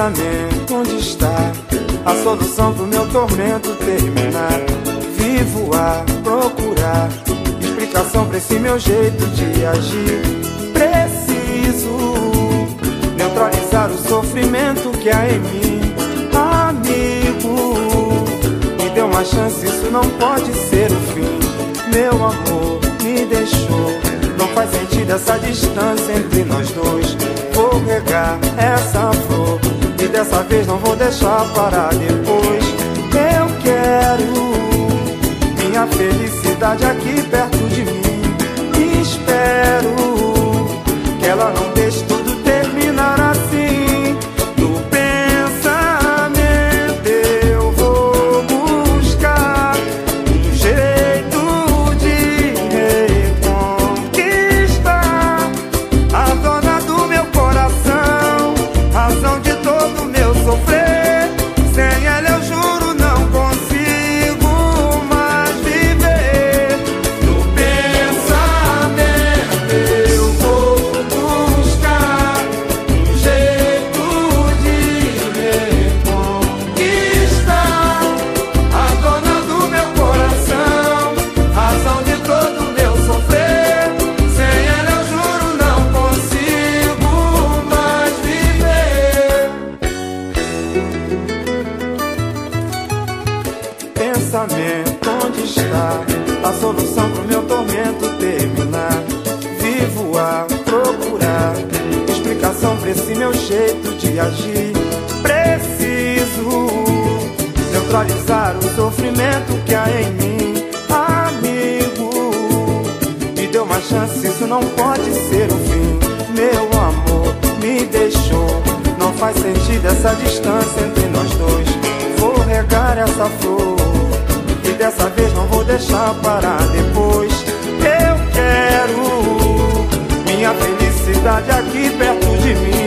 Pensamento, onde está a solução pro meu tormento terminar? Vivo a procurar explicação pra esse meu jeito de agir. Preciso neutralizar o sofrimento que há em mim, amigo. Me dê uma chance, isso não pode ser o fim. Meu amor me deixou. Não faz sentido essa distância entre nós dois. Vou regar essa dessa vez não vou deixar parar depois. Eu quero minha felicidade aqui perto Pensamento, onde está a solução pro meu tormento terminar? Vivo a procurar explicação pra esse meu jeito de agir. Preciso neutralizar o sofrimento que há em mim, amigo. Me deu uma chance, isso não pode ser o fim. Meu amor me deixou. Não faz sentido essa distância entre nós dois. Vou regar essa flor. Deixar parar depois. Eu quero minha felicidade aqui perto de mim.